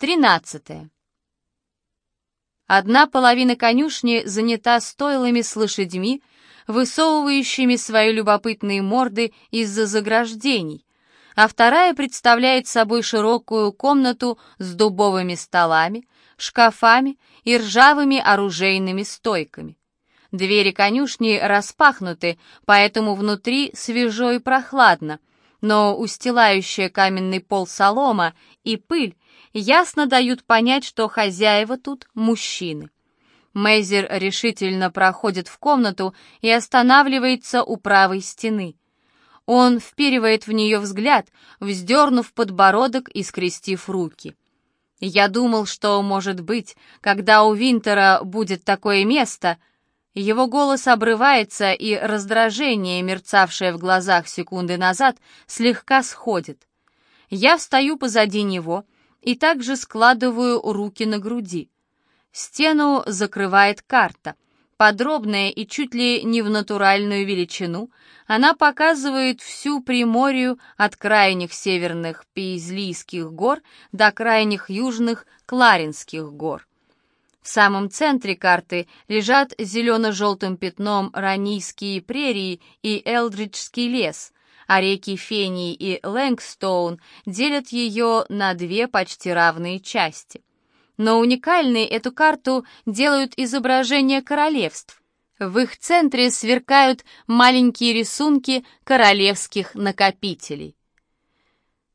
Тринадцатое. Одна половина конюшни занята стойлами с лошадьми, высовывающими свои любопытные морды из-за заграждений, а вторая представляет собой широкую комнату с дубовыми столами, шкафами и ржавыми оружейными стойками. Двери конюшни распахнуты, поэтому внутри свежо и прохладно, но устилающая каменный пол солома и пыль ясно дают понять, что хозяева тут мужчины. Мейзер решительно проходит в комнату и останавливается у правой стены. Он вперивает в нее взгляд, вздернув подбородок и скрестив руки. Я думал, что, может быть, когда у Винтера будет такое место, его голос обрывается, и раздражение, мерцавшее в глазах секунды назад, слегка сходит. Я встаю позади него и также складываю руки на груди. Стену закрывает карта. Подробная и чуть ли не в натуральную величину, она показывает всю Приморью от крайних северных Пейзлийских гор до крайних южных Кларинских гор. В самом центре карты лежат зелено-желтым пятном Ранийские прерии и Элдриджский лес, а реки Фении и Лэнгстоун делят ее на две почти равные части. Но уникальной эту карту делают изображения королевств. В их центре сверкают маленькие рисунки королевских накопителей.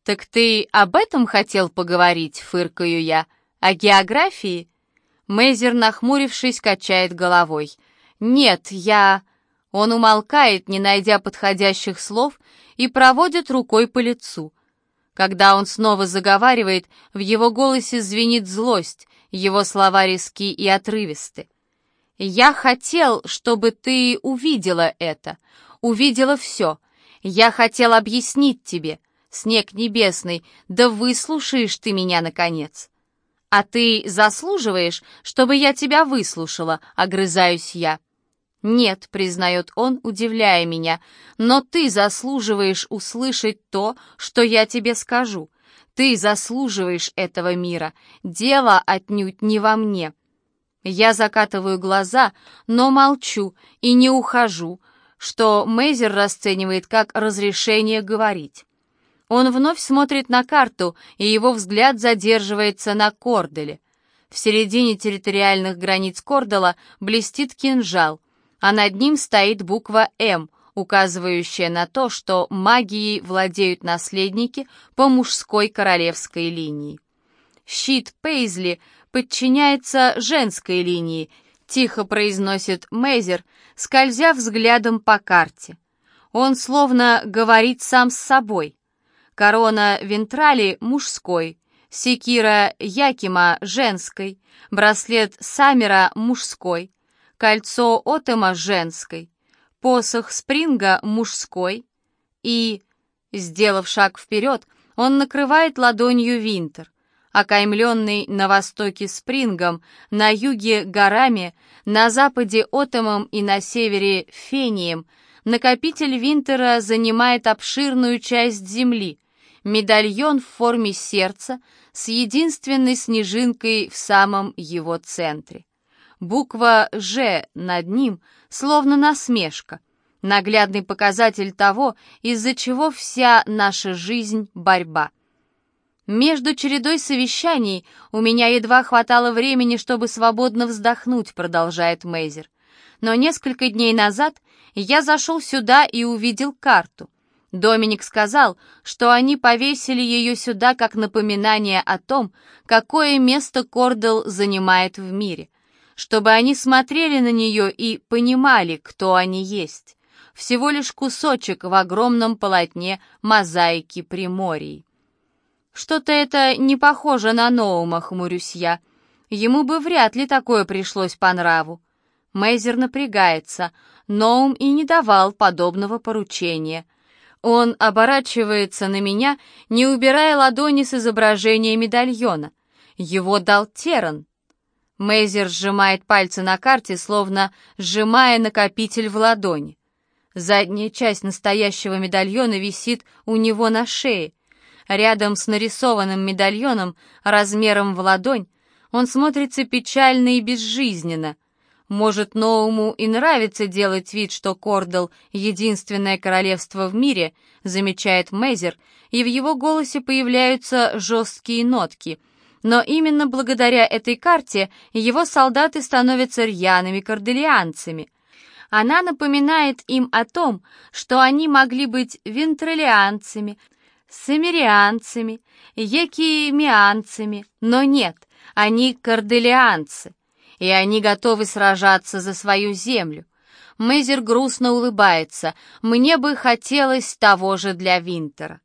«Так ты об этом хотел поговорить?» — фыркаю я. «О географии?» Мейзер, нахмурившись, качает головой. «Нет, я...» Он умолкает, не найдя подходящих слов, и проводит рукой по лицу. Когда он снова заговаривает, в его голосе звенит злость, его слова резки и отрывисты. «Я хотел, чтобы ты увидела это, увидела все. Я хотел объяснить тебе, снег небесный, да выслушаешь ты меня, наконец». «А ты заслуживаешь, чтобы я тебя выслушала?» — огрызаюсь я. «Нет», — признает он, удивляя меня, «но ты заслуживаешь услышать то, что я тебе скажу. Ты заслуживаешь этого мира. Дело отнюдь не во мне». Я закатываю глаза, но молчу и не ухожу, что Мейзер расценивает как разрешение говорить. Он вновь смотрит на карту, и его взгляд задерживается на Корделе. В середине территориальных границ Кордела блестит кинжал, а над ним стоит буква «М», указывающая на то, что магией владеют наследники по мужской королевской линии. Щит Пейзли подчиняется женской линии, тихо произносит Мейзер, скользя взглядом по карте. Он словно говорит сам с собой. Корона Вентрали мужской, секира Якима женской, браслет Самера мужской, кольцо Отема женской, посох Спринга мужской и, сделав шаг вперед, он накрывает ладонью Винтер, окаймленный на востоке Спрингом, на юге горами, на западе Отомом и на севере Фением, накопитель Винтера занимает обширную часть земли, медальон в форме сердца с единственной снежинкой в самом его центре. Буква «Ж» над ним словно насмешка, наглядный показатель того, из-за чего вся наша жизнь — борьба. Между чередой совещаний у меня едва хватало времени, чтобы свободно вздохнуть, продолжает Мейзер. Но несколько дней назад я зашел сюда и увидел карту. Доминик сказал, что они повесили ее сюда как напоминание о том, какое место Кордел занимает в мире чтобы они смотрели на нее и понимали, кто они есть. Всего лишь кусочек в огромном полотне мозаики Приморий. Что-то это не похоже на Ноума, хмурюсь я. Ему бы вряд ли такое пришлось по нраву. Мейзер напрягается. Ноум и не давал подобного поручения. Он оборачивается на меня, не убирая ладони с изображения медальона. Его дал Теран. Мейзер сжимает пальцы на карте, словно сжимая накопитель в ладони. Задняя часть настоящего медальона висит у него на шее. Рядом с нарисованным медальоном размером в ладонь он смотрится печально и безжизненно. Может, Ноуму и нравится делать вид, что Кордал — единственное королевство в мире, замечает Мейзер, и в его голосе появляются жесткие нотки. Но именно благодаря этой карте его солдаты становятся рьяными корделианцами. Она напоминает им о том, что они могли быть вентролианцами, самирианцами, екиемианцами, но нет, они корделианцы, и они готовы сражаться за свою землю. Мейзер грустно улыбается. «Мне бы хотелось того же для Винтера».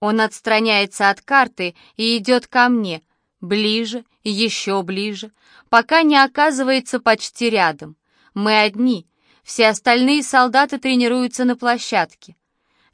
Он отстраняется от карты и идет ко мне, ближе, еще ближе, пока не оказывается почти рядом. Мы одни, все остальные солдаты тренируются на площадке.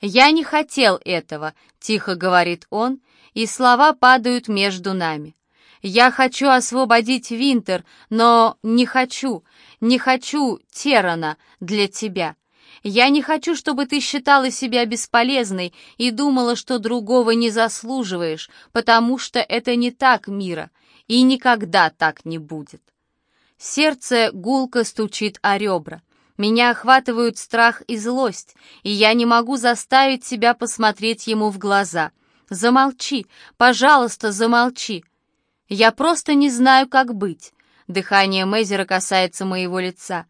«Я не хотел этого», — тихо говорит он, и слова падают между нами. «Я хочу освободить Винтер, но не хочу, не хочу Терана для тебя. Я не хочу, чтобы ты считала себя бесполезной и думала, что другого не заслуживаешь, потому что это не так, Мира, и никогда так не будет». Сердце гулко стучит о ребра. Меня охватывают страх и злость, и я не могу заставить себя посмотреть ему в глаза. Замолчи, пожалуйста, замолчи. Я просто не знаю, как быть. Дыхание Мейзера касается моего лица.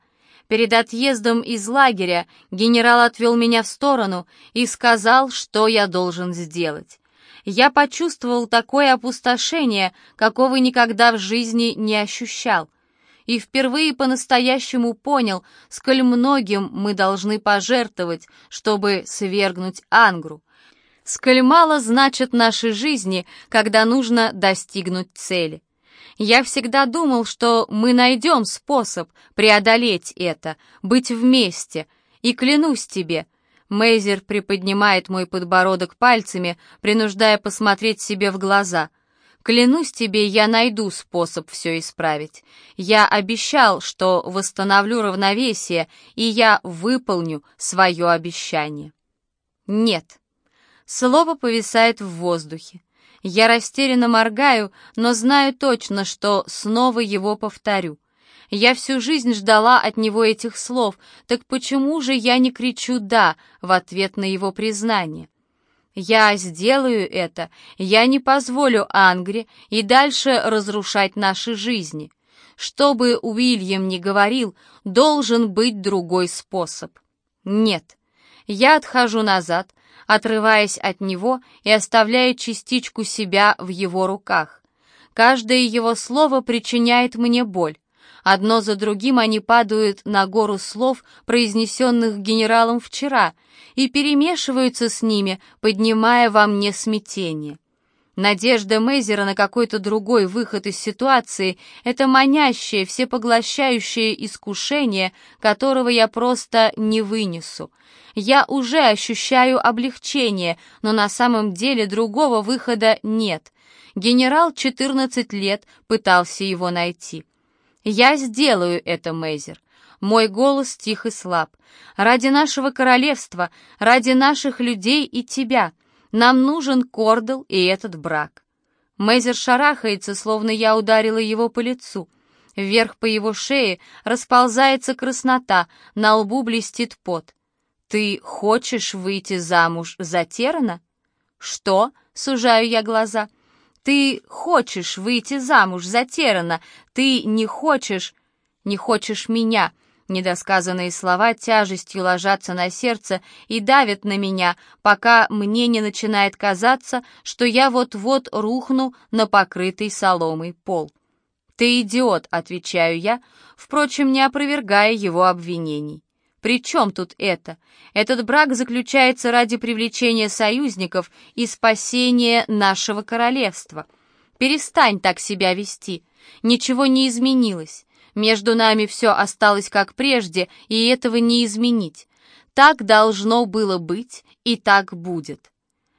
Перед отъездом из лагеря генерал отвел меня в сторону и сказал, что я должен сделать. Я почувствовал такое опустошение, какого никогда в жизни не ощущал и впервые по-настоящему понял, сколь многим мы должны пожертвовать, чтобы свергнуть Ангру. Сколь мало значат наши жизни, когда нужно достигнуть цели. Я всегда думал, что мы найдем способ преодолеть это, быть вместе, и клянусь тебе, Мейзер приподнимает мой подбородок пальцами, принуждая посмотреть себе в глаза — Клянусь тебе, я найду способ все исправить. Я обещал, что восстановлю равновесие, и я выполню свое обещание. Нет. Слово повисает в воздухе. Я растерянно моргаю, но знаю точно, что снова его повторю. Я всю жизнь ждала от него этих слов, так почему же я не кричу «да» в ответ на его признание? Я сделаю это, я не позволю Ангре и дальше разрушать наши жизни. Что бы Уильям ни говорил, должен быть другой способ. Нет, я отхожу назад, отрываясь от него и оставляя частичку себя в его руках. Каждое его слово причиняет мне боль. Одно за другим они падают на гору слов, произнесенных генералом вчера, и перемешиваются с ними, поднимая во мне смятение. Надежда Мейзера на какой-то другой выход из ситуации — это манящее, всепоглощающее искушение, которого я просто не вынесу. Я уже ощущаю облегчение, но на самом деле другого выхода нет. Генерал 14 лет пытался его найти. «Я сделаю это, Мейзер». Мой голос тих и слаб. «Ради нашего королевства, ради наших людей и тебя. Нам нужен Кордл и этот брак». Мейзер шарахается, словно я ударила его по лицу. Вверх по его шее расползается краснота, на лбу блестит пот. «Ты хочешь выйти замуж за Терана?» «Что?» — сужаю я глаза — ты хочешь выйти замуж за Терана, ты не хочешь... не хочешь меня». Недосказанные слова тяжестью ложатся на сердце и давят на меня, пока мне не начинает казаться, что я вот-вот рухну на покрытый соломой пол. «Ты идиот», — отвечаю я, впрочем, не опровергая его обвинений. При чем тут это? Этот брак заключается ради привлечения союзников и спасения нашего королевства. Перестань так себя вести. Ничего не изменилось. Между нами все осталось как прежде, и этого не изменить. Так должно было быть, и так будет.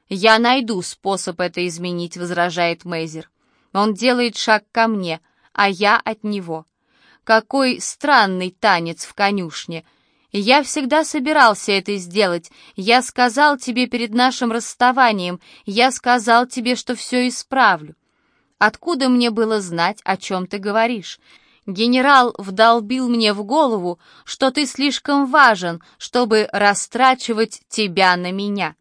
«Я найду способ это изменить», — возражает Мейзер. Он делает шаг ко мне, а я от него. Какой странный танец в конюшне — Я всегда собирался это сделать. Я сказал тебе перед нашим расставанием, я сказал тебе, что все исправлю. Откуда мне было знать, о чем ты говоришь? Генерал вдолбил мне в голову, что ты слишком важен, чтобы растрачивать тебя на меня.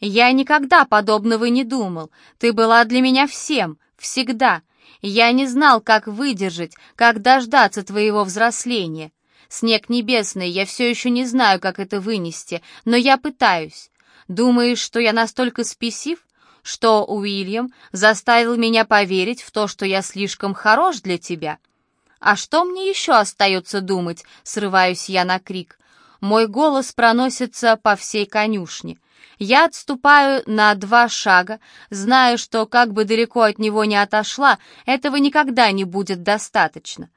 Я никогда подобного не думал. Ты была для меня всем, всегда. Я не знал, как выдержать, как дождаться твоего взросления. Снег небесный, я все еще не знаю, как это вынести, но я пытаюсь. Думаешь, что я настолько спесив, что Уильям заставил меня поверить в то, что я слишком хорош для тебя? А что мне еще остается думать, срываюсь я на крик. Мой голос проносится по всей конюшне. Я отступаю на два шага, зная, что как бы далеко от него не отошла, этого никогда не будет достаточно.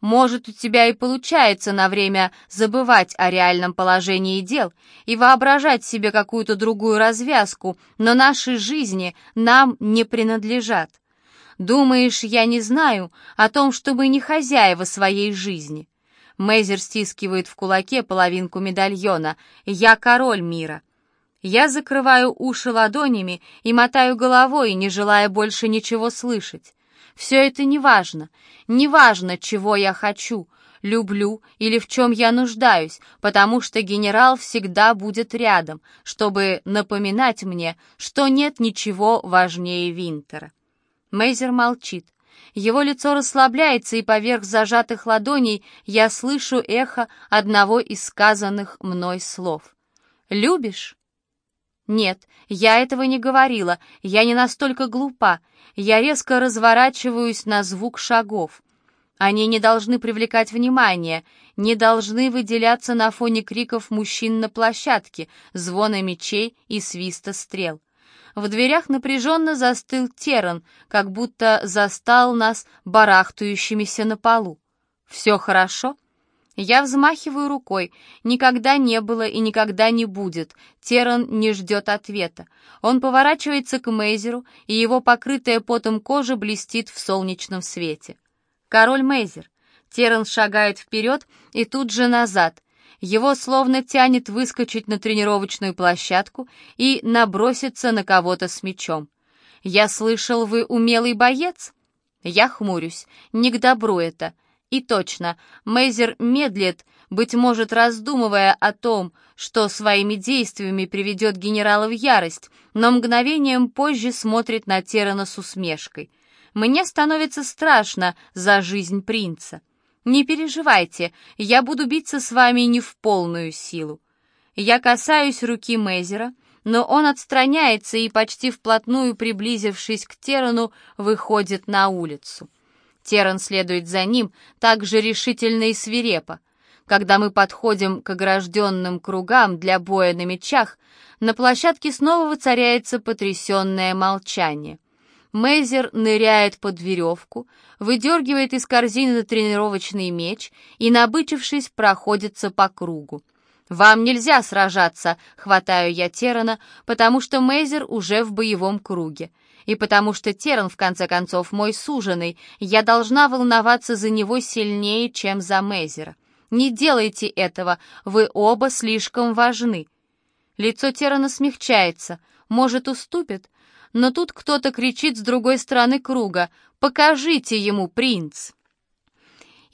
Может, у тебя и получается на время забывать о реальном положении дел и воображать себе какую-то другую развязку, но наши жизни нам не принадлежат. Думаешь, я не знаю о том, что мы не хозяева своей жизни?» Мейзер стискивает в кулаке половинку медальона. «Я король мира». Я закрываю уши ладонями и мотаю головой, не желая больше ничего слышать. Все это не важно. Не важно, чего я хочу, люблю или в чем я нуждаюсь, потому что генерал всегда будет рядом, чтобы напоминать мне, что нет ничего важнее Винтера. Мейзер молчит. Его лицо расслабляется, и поверх зажатых ладоней я слышу эхо одного из сказанных мной слов. «Любишь?» «Нет, я этого не говорила, я не настолько глупа. Я резко разворачиваюсь на звук шагов. Они не должны привлекать внимание, не должны выделяться на фоне криков мужчин на площадке, звона мечей и свиста стрел. В дверях напряженно застыл Теран, как будто застал нас барахтающимися на полу. «Все хорошо?» Я взмахиваю рукой. Никогда не было и никогда не будет. Теран не ждет ответа. Он поворачивается к Мейзеру, и его покрытая потом кожа блестит в солнечном свете. Король Мейзер. Теран шагает вперед и тут же назад. Его словно тянет выскочить на тренировочную площадку и наброситься на кого-то с мечом. «Я слышал, вы умелый боец?» Я хмурюсь. Не к добру это. И точно, Мейзер медлит, быть может, раздумывая о том, что своими действиями приведет генерала в ярость, но мгновением позже смотрит на Терана с усмешкой. «Мне становится страшно за жизнь принца. Не переживайте, я буду биться с вами не в полную силу». Я касаюсь руки Мейзера, но он отстраняется и, почти вплотную приблизившись к Терану, выходит на улицу. Теран следует за ним так же решительно и свирепо. Когда мы подходим к огражденным кругам для боя на мечах, на площадке снова воцаряется потрясенное молчание. Мейзер ныряет под веревку, выдергивает из корзины тренировочный меч и, набычившись, проходится по кругу. «Вам нельзя сражаться», — хватаю я Терана, потому что Мейзер уже в боевом круге и потому что Теран, в конце концов, мой суженый, я должна волноваться за него сильнее, чем за Мейзера. Не делайте этого, вы оба слишком важны. Лицо Терана смягчается, может, уступит, но тут кто-то кричит с другой стороны круга «Покажите ему, принц!»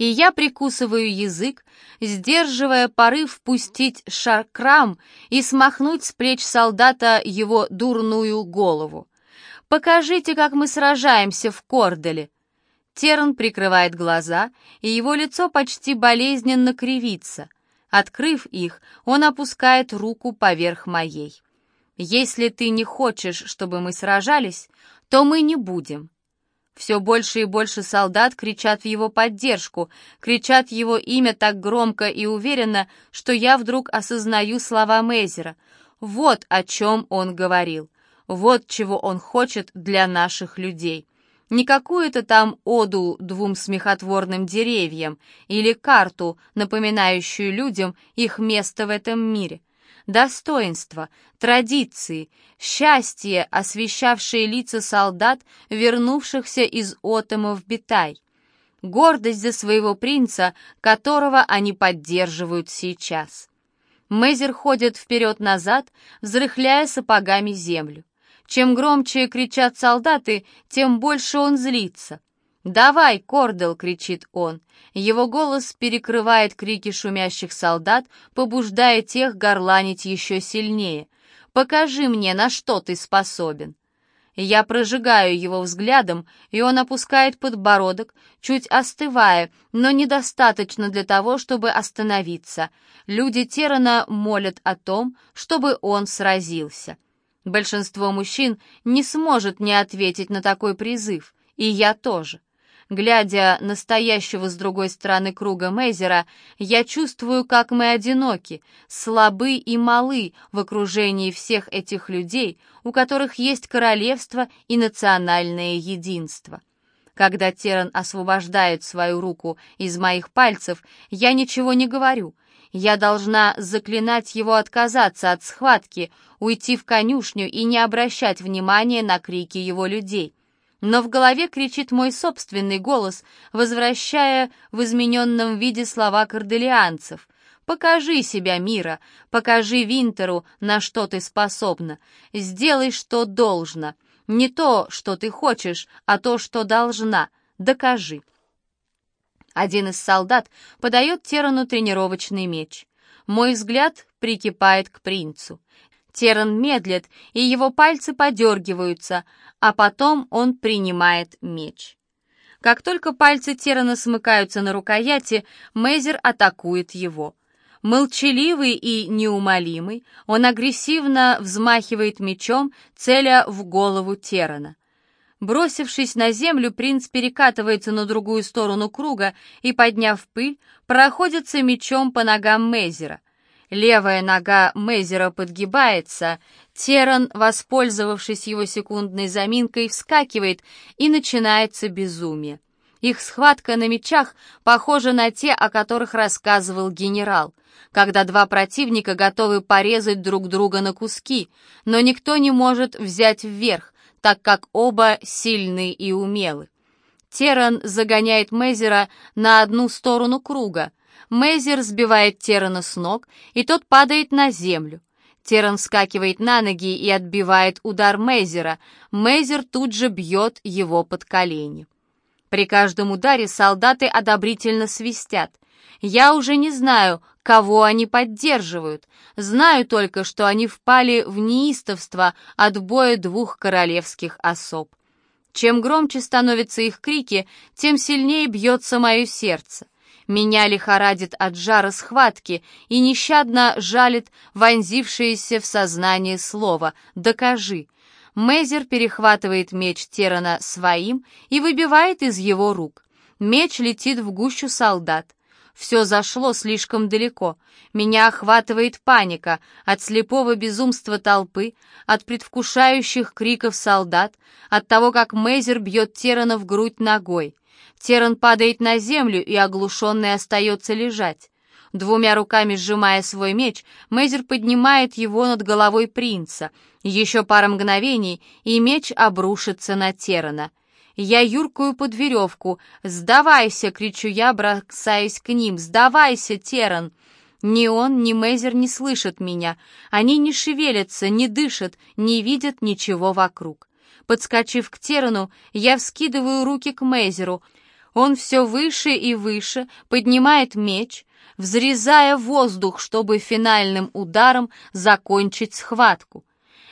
и я прикусываю язык, сдерживая порыв пустить шаркрам и смахнуть с плеч солдата его дурную голову. «Покажите, как мы сражаемся в Корделе!» Терн прикрывает глаза, и его лицо почти болезненно кривится. Открыв их, он опускает руку поверх моей. «Если ты не хочешь, чтобы мы сражались, то мы не будем». Все больше и больше солдат кричат в его поддержку, кричат его имя так громко и уверенно, что я вдруг осознаю слова Мейзера. Вот о чем он говорил. Вот чего он хочет для наших людей. Не какую-то там оду двум смехотворным деревьям или карту, напоминающую людям их место в этом мире. Достоинство, традиции, счастье, освещавшие лица солдат, вернувшихся из Отома в Битай. гордость за своего принца, которого они поддерживают сейчас. Мейзер ходит вперед-назад, взрыхляя сапогами землю. Чем громче кричат солдаты, тем больше он злится. «Давай, Кордел!» — кричит он. Его голос перекрывает крики шумящих солдат, побуждая тех горланить еще сильнее. «Покажи мне, на что ты способен!» Я прожигаю его взглядом, и он опускает подбородок, чуть остывая, но недостаточно для того, чтобы остановиться. Люди Терана молят о том, чтобы он сразился. Большинство мужчин не сможет не ответить на такой призыв, и я тоже. Глядя на стоящего с другой стороны круга Мейзера, я чувствую, как мы одиноки, слабы и малы в окружении всех этих людей, у которых есть королевство и национальное единство. Когда Теран освобождает свою руку из моих пальцев, я ничего не говорю. Я должна заклинать его отказаться от схватки, уйти в конюшню и не обращать внимания на крики его людей. Но в голове кричит мой собственный голос, возвращая в измененном виде слова корделианцев. «Покажи себя, Мира, покажи Винтеру, на что ты способна. Сделай, что должно. Не то, что ты хочешь, а то, что должна. Докажи». Один из солдат подает Терану тренировочный меч. Мой взгляд прикипает к принцу. Теран медлит, и его пальцы подергиваются, а потом он принимает меч. Как только пальцы Терана смыкаются на рукояти, Мейзер атакует его. Молчаливый и неумолимый, он агрессивно взмахивает мечом, целя в голову Терана. Бросившись на землю, принц перекатывается на другую сторону круга и, подняв пыль, проходится мечом по ногам Мейзера — Левая нога Мейзера подгибается. Теран, воспользовавшись его секундной заминкой, вскакивает, и начинается безумие. Их схватка на мечах похожа на те, о которых рассказывал генерал, когда два противника готовы порезать друг друга на куски, но никто не может взять вверх, так как оба сильны и умелы. Теран загоняет Мейзера на одну сторону круга, Мейзер сбивает Терана с ног, и тот падает на землю. Теран вскакивает на ноги и отбивает удар Мейзера. Мейзер тут же бьет его под колени. При каждом ударе солдаты одобрительно свистят. Я уже не знаю, кого они поддерживают. Знаю только, что они впали в неистовство от боя двух королевских особ. Чем громче становятся их крики, тем сильнее бьется мое сердце. Меня лихорадит от жара схватки и нещадно жалит вонзившееся в сознание слово «докажи». Мейзер перехватывает меч Терана своим и выбивает из его рук. Меч летит в гущу солдат. Все зашло слишком далеко. Меня охватывает паника от слепого безумства толпы, от предвкушающих криков солдат, от того, как Мейзер бьет Терана в грудь ногой. Теран падает на землю и оглушенный остается лежать. Двумя руками сжимая свой меч, Мейзер поднимает его над головой принца. Еще пара мгновений, и меч обрушится на Терана. Я юркую под веревку. «Сдавайся!» — кричу я, бросаясь к ним. «Сдавайся, Теран!» Ни он, ни Мейзер не слышат меня. Они не шевелятся, не дышат, не видят ничего вокруг. Подскочив к Терану, я вскидываю руки к Мейзеру — он все выше и выше поднимает меч, взрезая воздух, чтобы финальным ударом закончить схватку.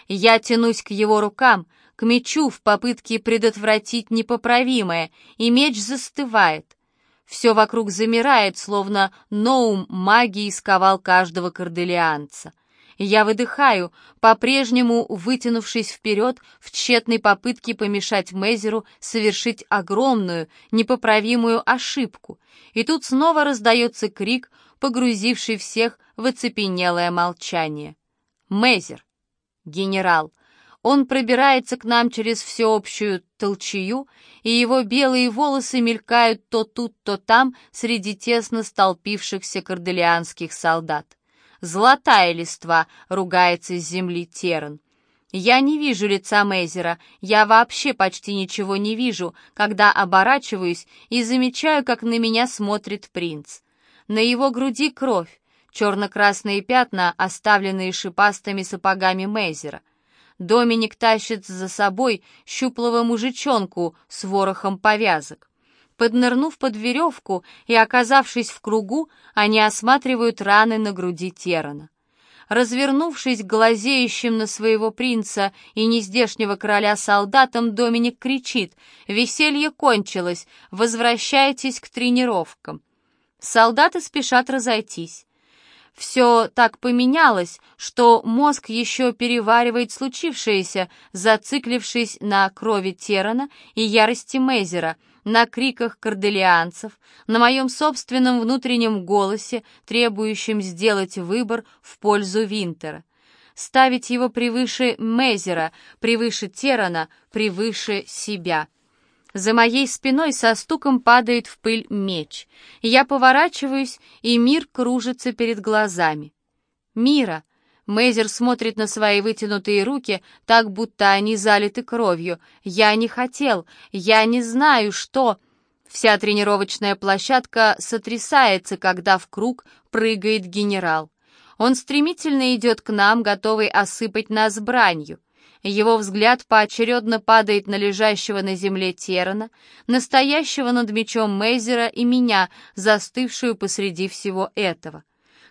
Я тянусь к его рукам, к мечу в попытке предотвратить непоправимое, и меч застывает. Все вокруг замирает, словно Ноум магии сковал каждого корделианца. Я выдыхаю, по-прежнему вытянувшись вперед в тщетной попытке помешать Мейзеру совершить огромную, непоправимую ошибку. И тут снова раздается крик, погрузивший всех в оцепенелое молчание. Мейзер. Генерал. Он пробирается к нам через всеобщую толчую, и его белые волосы мелькают то тут, то там среди тесно столпившихся корделианских солдат. «Золотая листва!» — ругается с земли Теран. Я не вижу лица Мейзера, я вообще почти ничего не вижу, когда оборачиваюсь и замечаю, как на меня смотрит принц. На его груди кровь, черно-красные пятна, оставленные шипастыми сапогами Мейзера. Доминик тащит за собой щуплого мужичонку с ворохом повязок. Поднырнув под веревку и оказавшись в кругу, они осматривают раны на груди Терана. Развернувшись к глазеющим на своего принца и нездешнего короля солдатам, Доминик кричит «Веселье кончилось! Возвращайтесь к тренировкам!» Солдаты спешат разойтись. Все так поменялось, что мозг еще переваривает случившееся, зациклившись на крови Терана и ярости Мейзера, на криках корделианцев, на моем собственном внутреннем голосе, требующем сделать выбор в пользу Винтера. Ставить его превыше Мейзера, превыше Терана, превыше себя — за моей спиной со стуком падает в пыль меч. Я поворачиваюсь, и мир кружится перед глазами. Мира. Мейзер смотрит на свои вытянутые руки, так будто они залиты кровью. Я не хотел, я не знаю, что... Вся тренировочная площадка сотрясается, когда в круг прыгает генерал. Он стремительно идет к нам, готовый осыпать нас бранью. Его взгляд поочередно падает на лежащего на земле Терана, настоящего над мечом Мейзера и меня, застывшую посреди всего этого.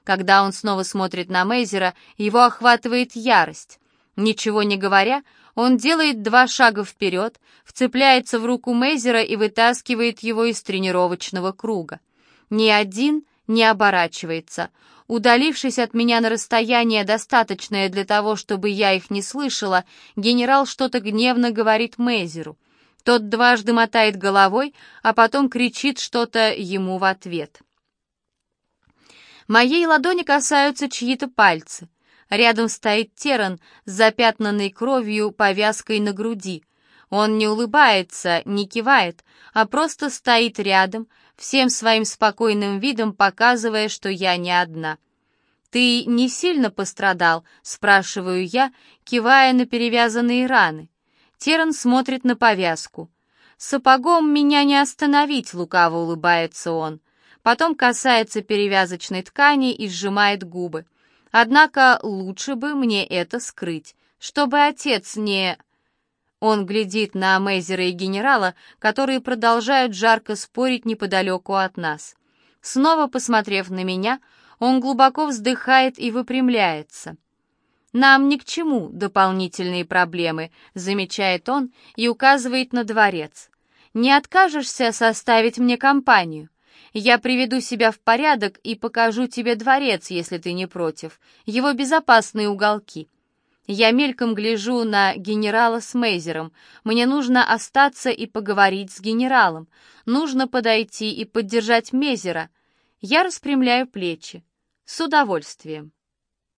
Когда он снова смотрит на Мейзера, его охватывает ярость. Ничего не говоря, он делает два шага вперед, вцепляется в руку Мейзера и вытаскивает его из тренировочного круга. Ни один не оборачивается. Удалившись от меня на расстояние, достаточное для того, чтобы я их не слышала, генерал что-то гневно говорит Мейзеру. Тот дважды мотает головой, а потом кричит что-то ему в ответ. Моей ладони касаются чьи-то пальцы. Рядом стоит Теран с запятнанной кровью повязкой на груди. Он не улыбается, не кивает, а просто стоит рядом, всем своим спокойным видом показывая, что я не одна. «Ты не сильно пострадал?» — спрашиваю я, кивая на перевязанные раны. Теран смотрит на повязку. «Сапогом меня не остановить», — лукаво улыбается он. Потом касается перевязочной ткани и сжимает губы. Однако лучше бы мне это скрыть, чтобы отец не... Он глядит на Мейзера и генерала, которые продолжают жарко спорить неподалеку от нас. Снова посмотрев на меня, он глубоко вздыхает и выпрямляется. «Нам ни к чему дополнительные проблемы», — замечает он и указывает на дворец. «Не откажешься составить мне компанию? Я приведу себя в порядок и покажу тебе дворец, если ты не против, его безопасные уголки». Я мельком гляжу на генерала с Мейзером. Мне нужно остаться и поговорить с генералом. Нужно подойти и поддержать Мейзера. Я распрямляю плечи. С удовольствием.